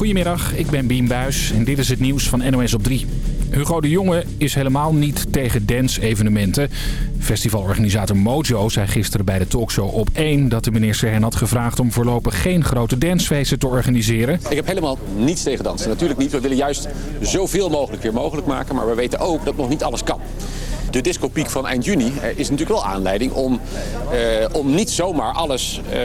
Goedemiddag, ik ben Bien Buis en dit is het nieuws van NOS op 3. Hugo de Jonge is helemaal niet tegen dance-evenementen. Festivalorganisator Mojo zei gisteren bij de talkshow op 1 dat de minister hen had gevraagd om voorlopig geen grote dancefeesten te organiseren. Ik heb helemaal niets tegen dansen. Natuurlijk niet. We willen juist zoveel mogelijk weer mogelijk maken. Maar we weten ook dat nog niet alles kan de discopiek van eind juni eh, is natuurlijk wel aanleiding om, eh, om niet zomaar alles eh,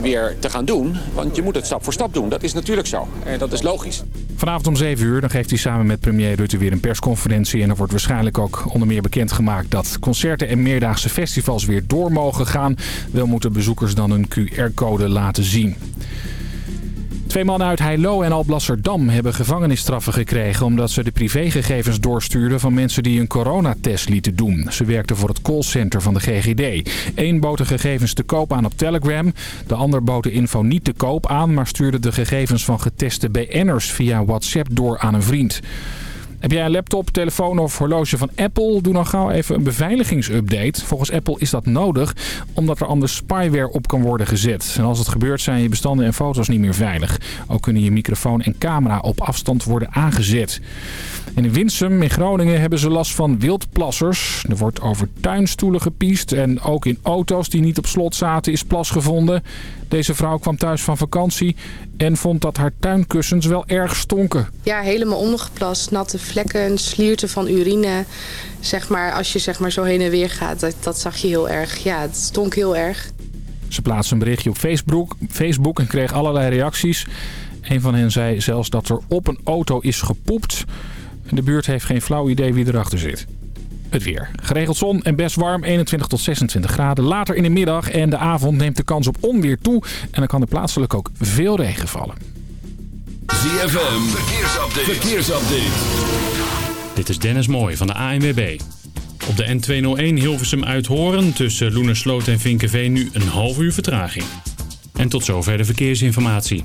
weer te gaan doen. Want je moet het stap voor stap doen. Dat is natuurlijk zo. En dat is logisch. Vanavond om 7 uur dan geeft hij samen met premier Rutte weer een persconferentie. En er wordt waarschijnlijk ook onder meer bekendgemaakt dat concerten en meerdaagse festivals weer door mogen gaan. Wel moeten bezoekers dan een QR-code laten zien. Twee mannen uit Heilo en Alblasserdam hebben gevangenisstraffen gekregen... omdat ze de privégegevens doorstuurden van mensen die een coronatest lieten doen. Ze werkten voor het callcenter van de GGD. Eén bood de gegevens te koop aan op Telegram. De ander bood de info niet te koop aan... maar stuurde de gegevens van geteste BN'ers via WhatsApp door aan een vriend. Heb jij een laptop, telefoon of horloge van Apple? Doe dan gauw even een beveiligingsupdate. Volgens Apple is dat nodig, omdat er anders spyware op kan worden gezet. En als het gebeurt zijn je bestanden en foto's niet meer veilig. Ook kunnen je microfoon en camera op afstand worden aangezet. in Winsum in Groningen hebben ze last van wildplassers. Er wordt over tuinstoelen gepiest en ook in auto's die niet op slot zaten is plas gevonden. Deze vrouw kwam thuis van vakantie en vond dat haar tuinkussens wel erg stonken. Ja, helemaal ondergeplast. Natte vlekken, slierten van urine. Zeg maar, als je zeg maar, zo heen en weer gaat, dat, dat zag je heel erg. Ja, het stonk heel erg. Ze plaatste een berichtje op Facebook, Facebook en kreeg allerlei reacties. Een van hen zei zelfs dat er op een auto is gepoept. De buurt heeft geen flauw idee wie erachter zit. Het weer. Geregeld zon en best warm, 21 tot 26 graden. Later in de middag en de avond neemt de kans op onweer toe. En dan kan er plaatselijk ook veel regen vallen. ZFM, verkeersupdate. verkeersupdate. Dit is Dennis Mooij van de ANWB. Op de N201 Hilversum Uithoren tussen Loenersloot en Vinkenveen nu een half uur vertraging. En tot zover de verkeersinformatie.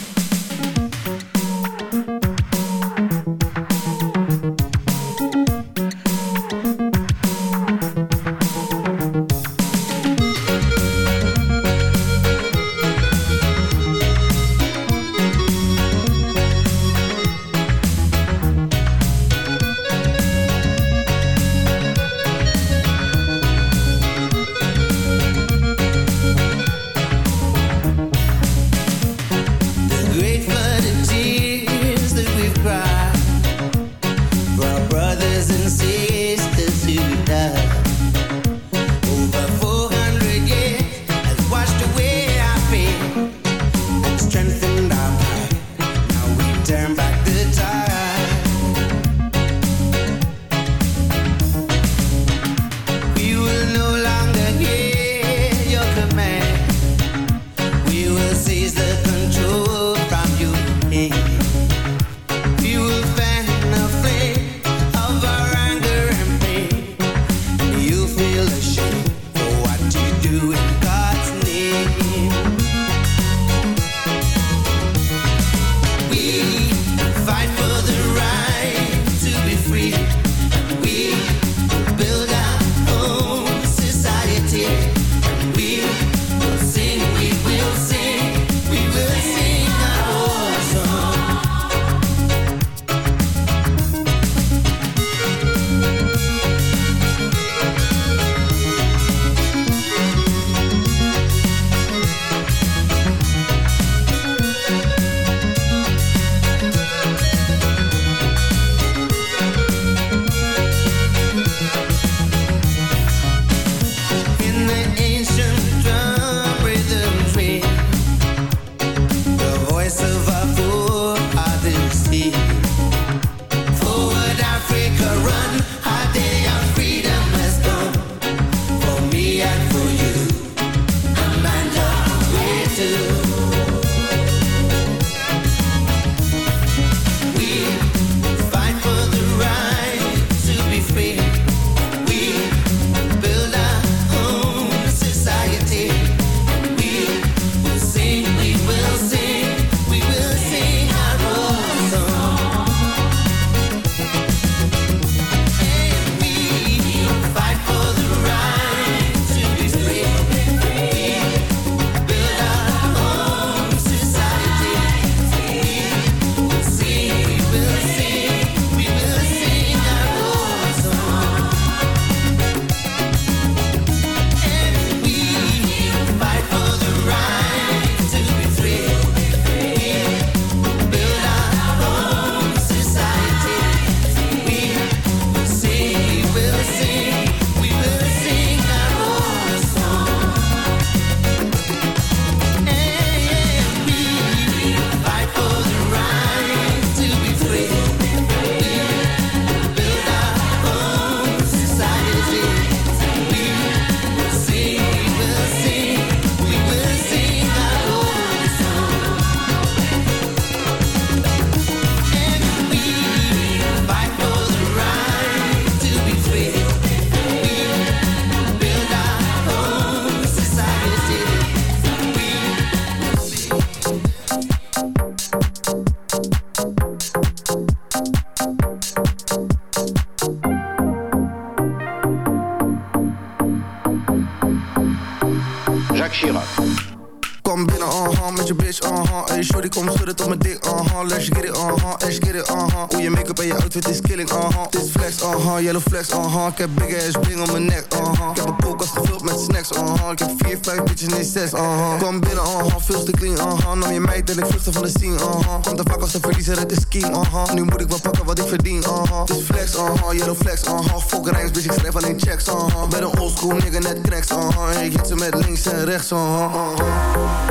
Kom binnen, uh-huh, met je bitch, uh-huh. Hey shorty, kom schudden tot mijn dik, uh-huh. Let's get it, uh-huh, let's get it, uh-huh. Hoe je make-up en je outfit is killing, uh-huh. Dit flex, uh-huh, yellow flex, uh-huh. Ik heb big ass bling om mijn nek, uh-huh. Ik heb een koelkast gevuld met snacks, uh-huh. Ik heb vier, vijf bitches, nee zes, uh-huh. Kom binnen, uh-huh, veel te clean, uh-huh. Nam je meid en ik vluchtte van de scene, uh-huh. Komt te vaak als de verliezer, het is king, uh-huh. Nu moet ik wel pakken wat ik verdien, uh-huh. Dit flex, uh-huh, yellow flex, uh-huh. Fuck rijms, bitch, ik schrijf alleen checks, uh-huh. Ben een oldschool nigga, net cracks, uh-huh. Ik hit ze met links en rechts, uh-huh, uh-huh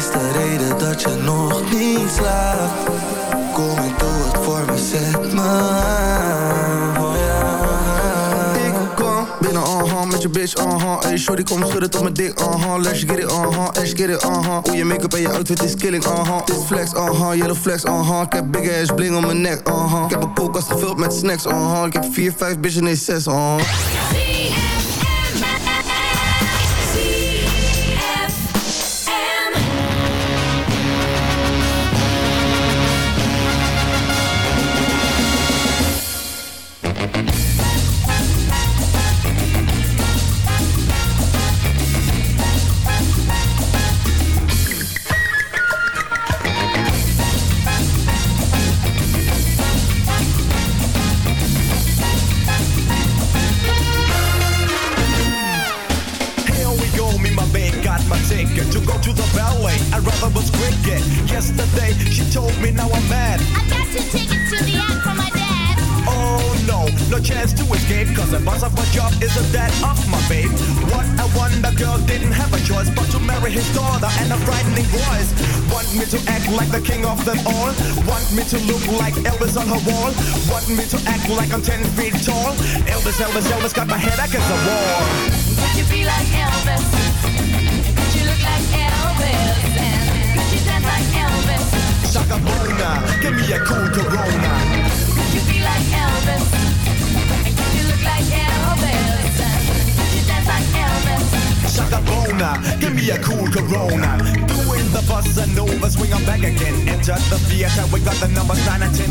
is de reden dat je nog niet slaapt? Kom en doe het voor me, zet me aan. Oh. Ik kom binnen, uh-huh, met je bitch, uh-huh. Hey shorty, kom schudden tot mijn dik, uh-huh. Let's get it, uh-huh, let's get it, uh-huh. Hoe je make-up en je outfit is killing, uh-huh. Dit flex, uh-huh, yellow flex, uh-huh. Ik heb big ass bling om mijn nek, uh-huh. Ik heb een koelkast gevuld met snacks, uh-huh. Ik heb vier, vijf bitches, nee zes, uh-huh me like I'm 10 feet tall? Elvis, Elvis, Elvis got my head against the wall. Could you be like Elvis? Could you look like Elvis? And could you dance like Elvis? Shaka Bona, give me a cool Corona. Could you be like Elvis? And could you look like Elvis? And could you dance like Elvis? Shaka Bona, give me a cool Corona. Doing the bossa nova, swing on back again. Entered the theater, we got the numbers 9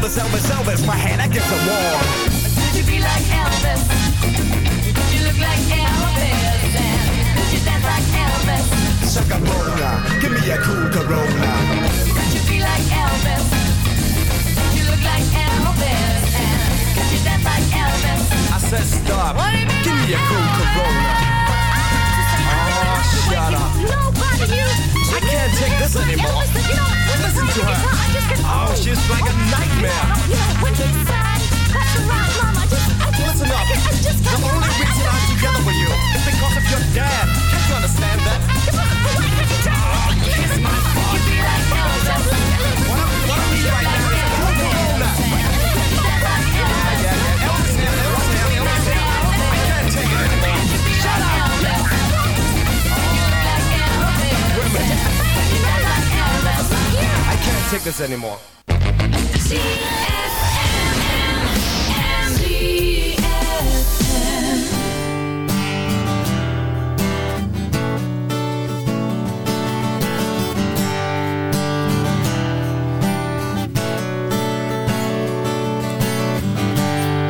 Elvis, Elvis, Elvis, my hand against the wall. Could you be like Elvis? Could you look like Elvis? And could you dance like Elvis? Shaka give me a cool Corona. Could you be like Elvis? Could you look like Elvis? And could you dance like Elvis? I said stop. What do you mean Give me a cool Elvis? Corona. can't take this anymore. Yeah, listen, you know, listen to her. I Oh, she's like a nightmare. You know, when he's sad, that's around, Mom. Just, I listen up. I I just the only reason I'm together with you is because of your dad. Can't you understand that? Oh, kiss my father. What are we right now? This anymore.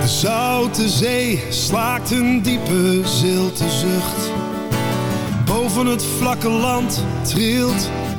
De zoute zee slaakt een diepe zilte zucht. Boven het vlakke land trilt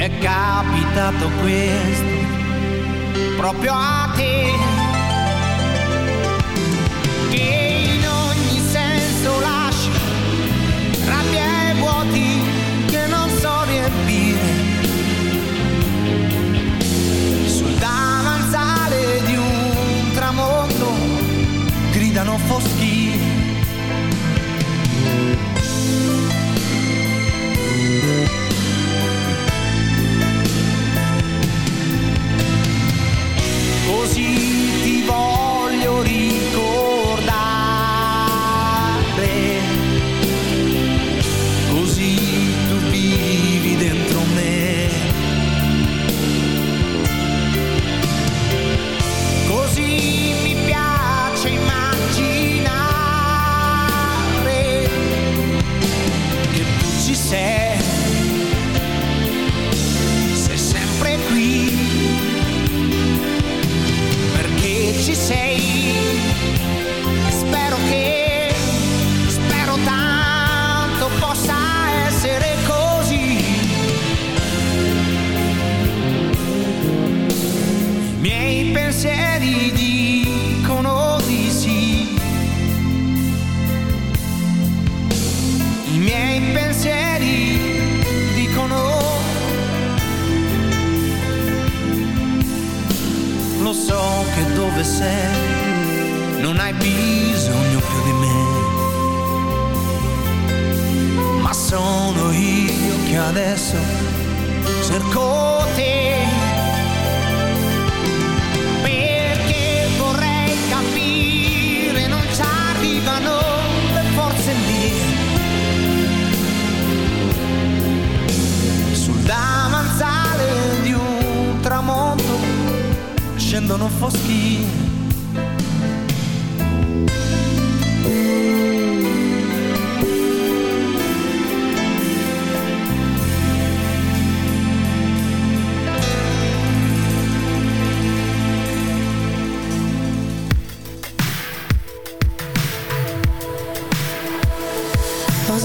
è capitato questo proprio a te.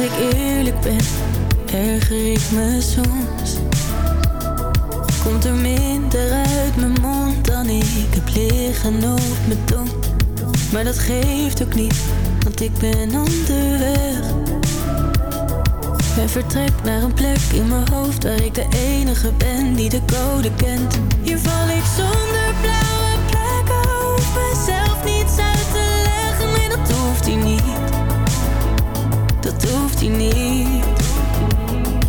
Ik eerlijk ben, erger ik me soms. Komt er minder uit mijn mond dan ik heb liggen op mijn tong. Maar dat geeft ook niet, want ik ben onderweg. En vertrek naar een plek in mijn hoofd waar ik de enige ben die de code kent. Hier val ik zonder blauwe plekken, hoef mezelf niets uit te leggen. Nee, dat hoeft hier niet hoeft hier niet.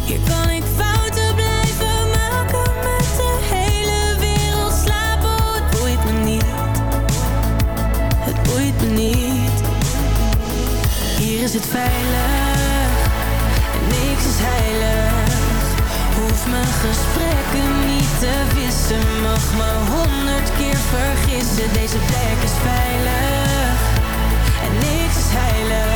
Hier kan ik fouten blijven maken met de hele wereld slapen. Het boeit me niet. Het boeit me niet. Hier is het veilig en niks is heilig. Hoef mijn gesprekken niet te wissen. Mag me honderd keer vergissen. Deze plek is veilig en niks is heilig.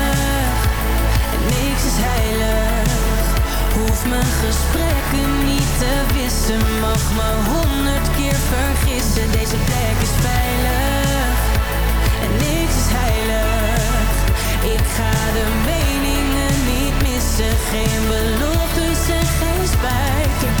Mijn gesprekken niet te wissen. Mag me honderd keer vergissen. Deze plek is veilig. En niks is heilig. Ik ga de meningen niet missen. Geen beloftes en geen spijt.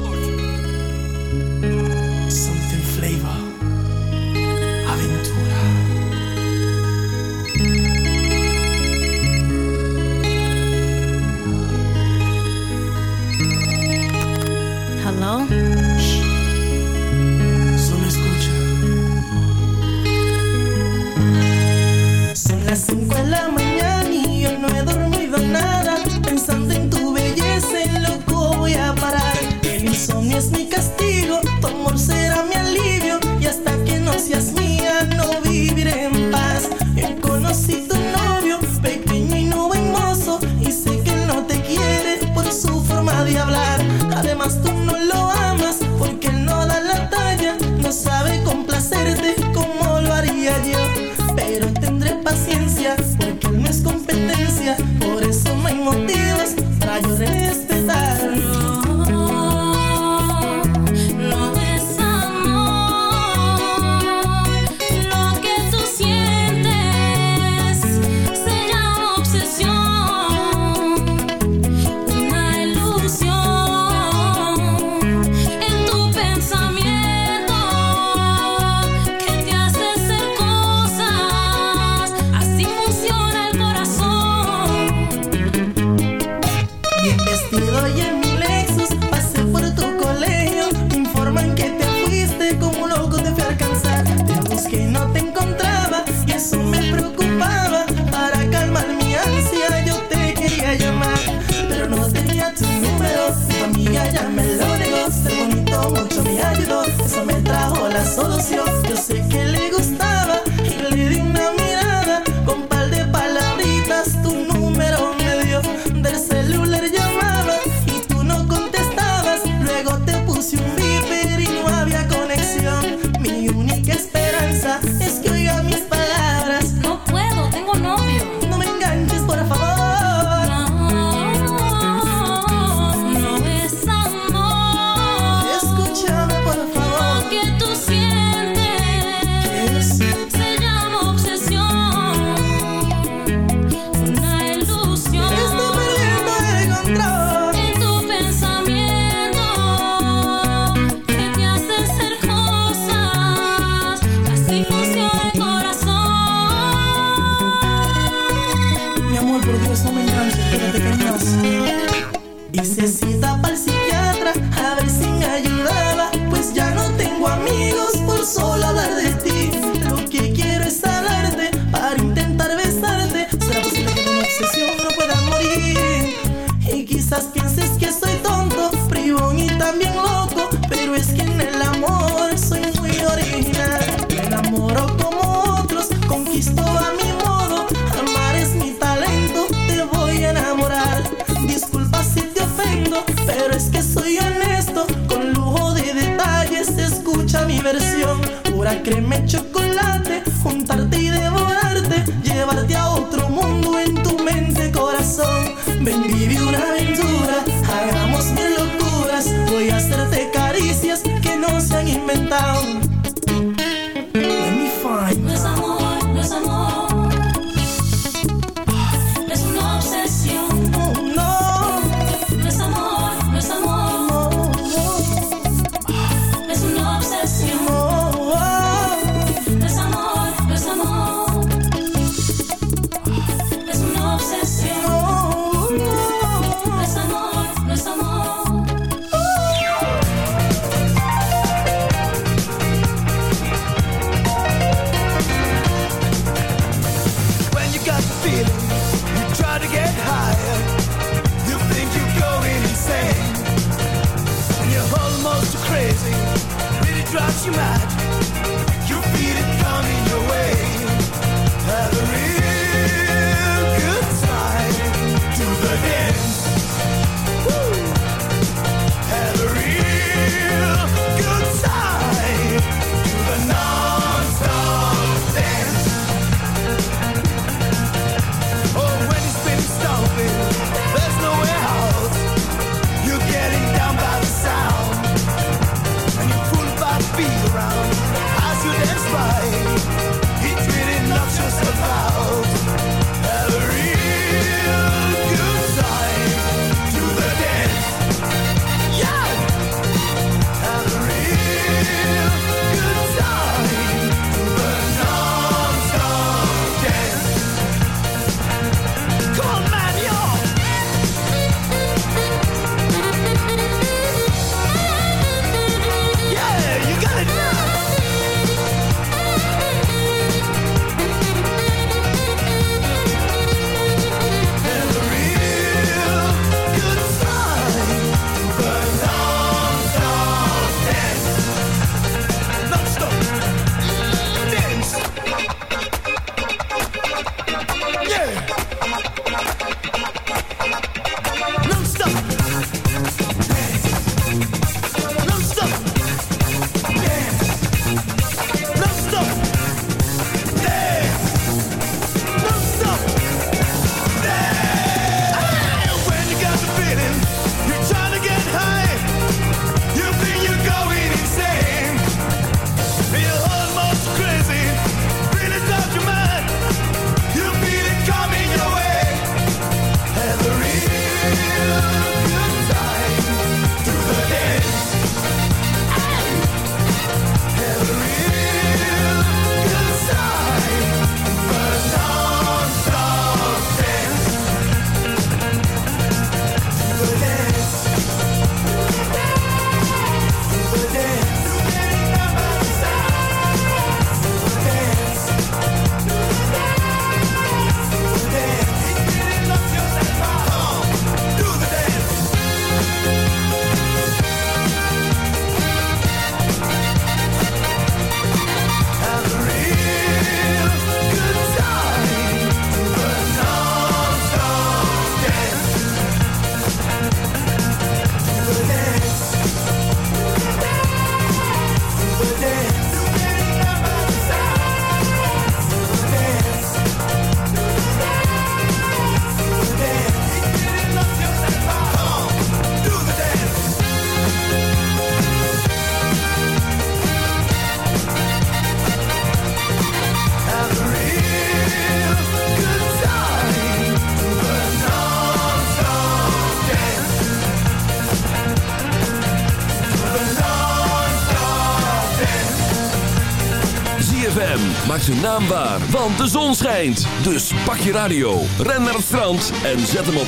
maakt zijn naam waar, want de zon schijnt. Dus pak je radio, ren naar het strand en zet hem op 106.9.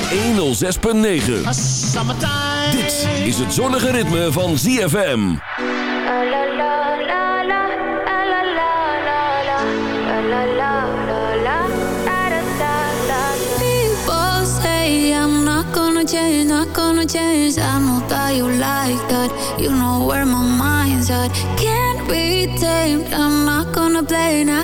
Dit is het zonnige ritme van ZFM. People say I'm not gonna change, not gonna change. I know that you like that. You know where my mind's at. Can't be tamed, I'm not gonna play now.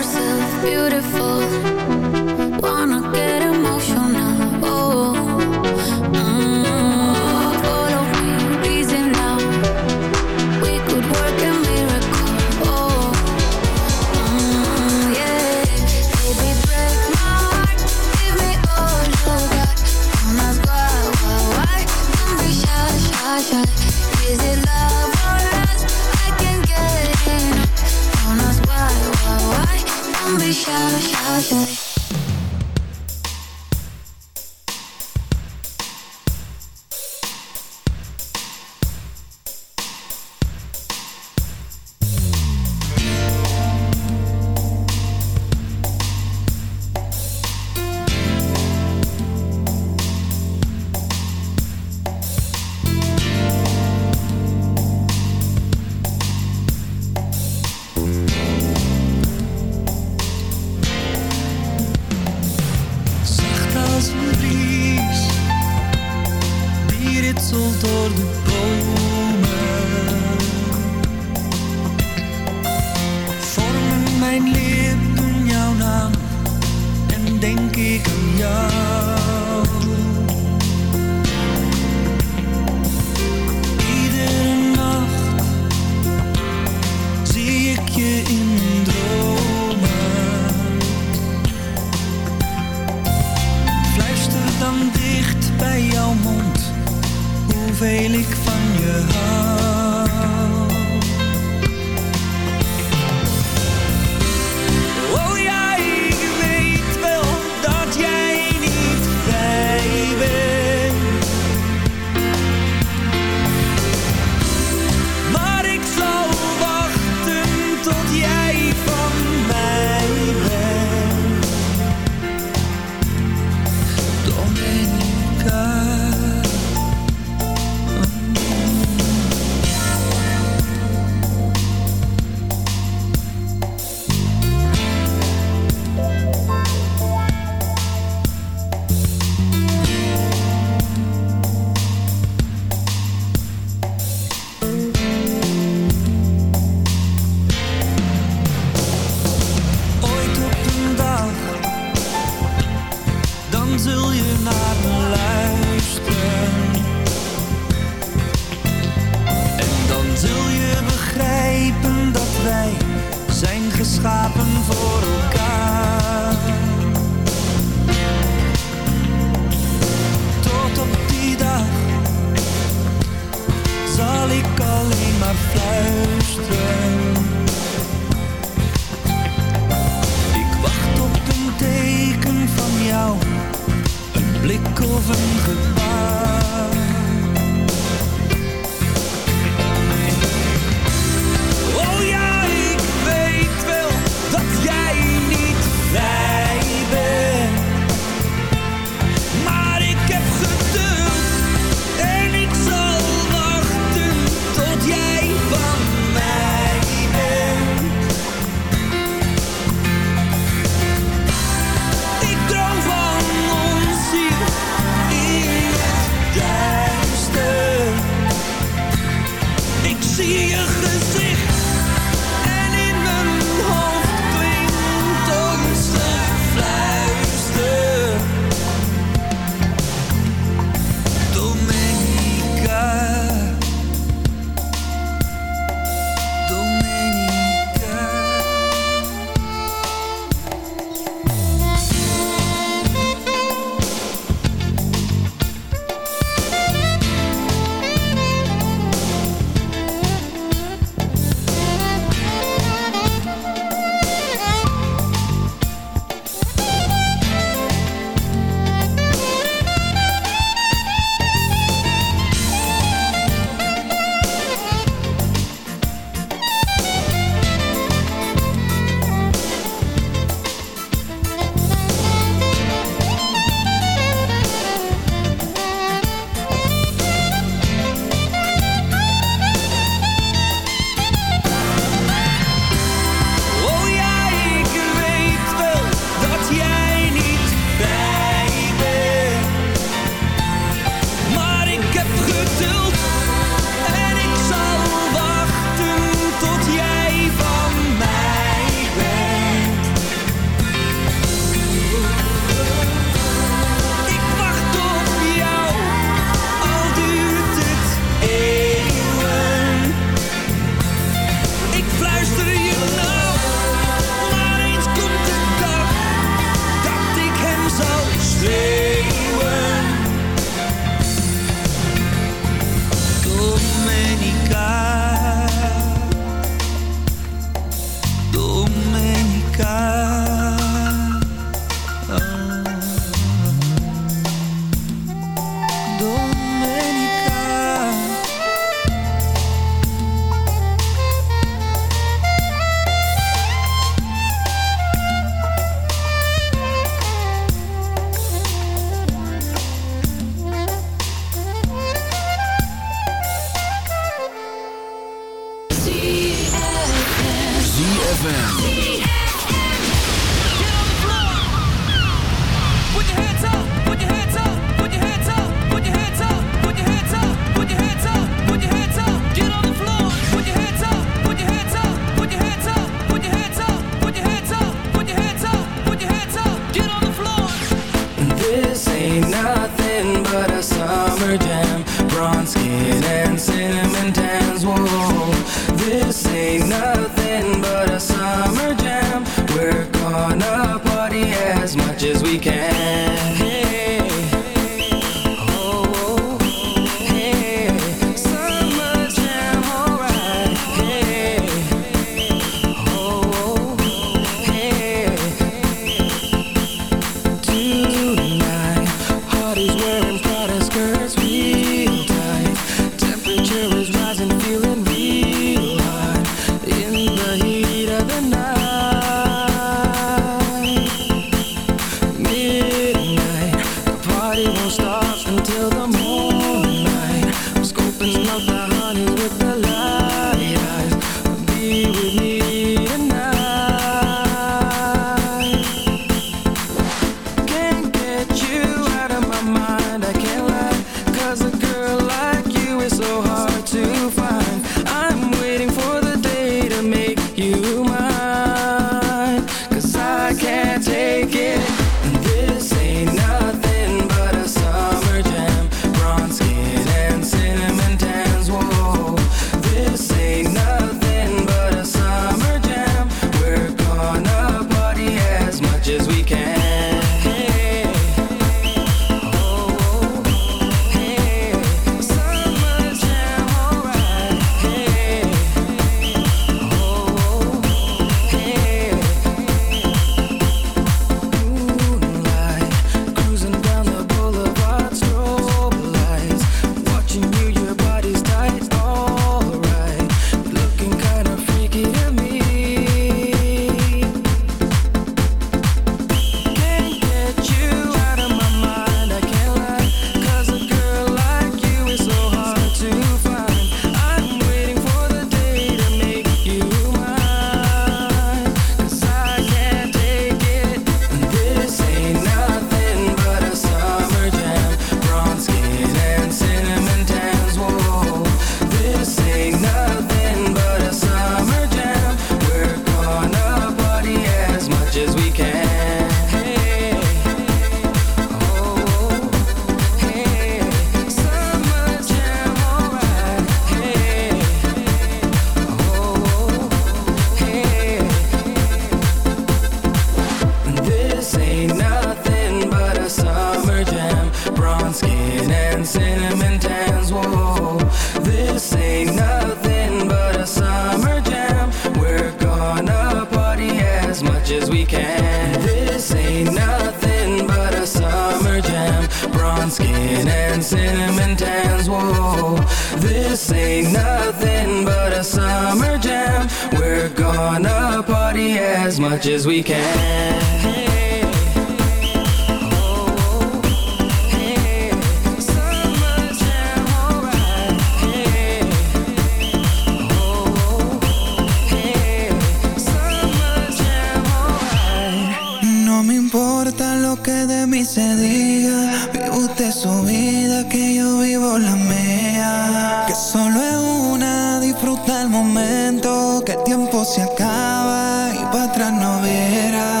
Tiempo se acaba y para atrás no viera.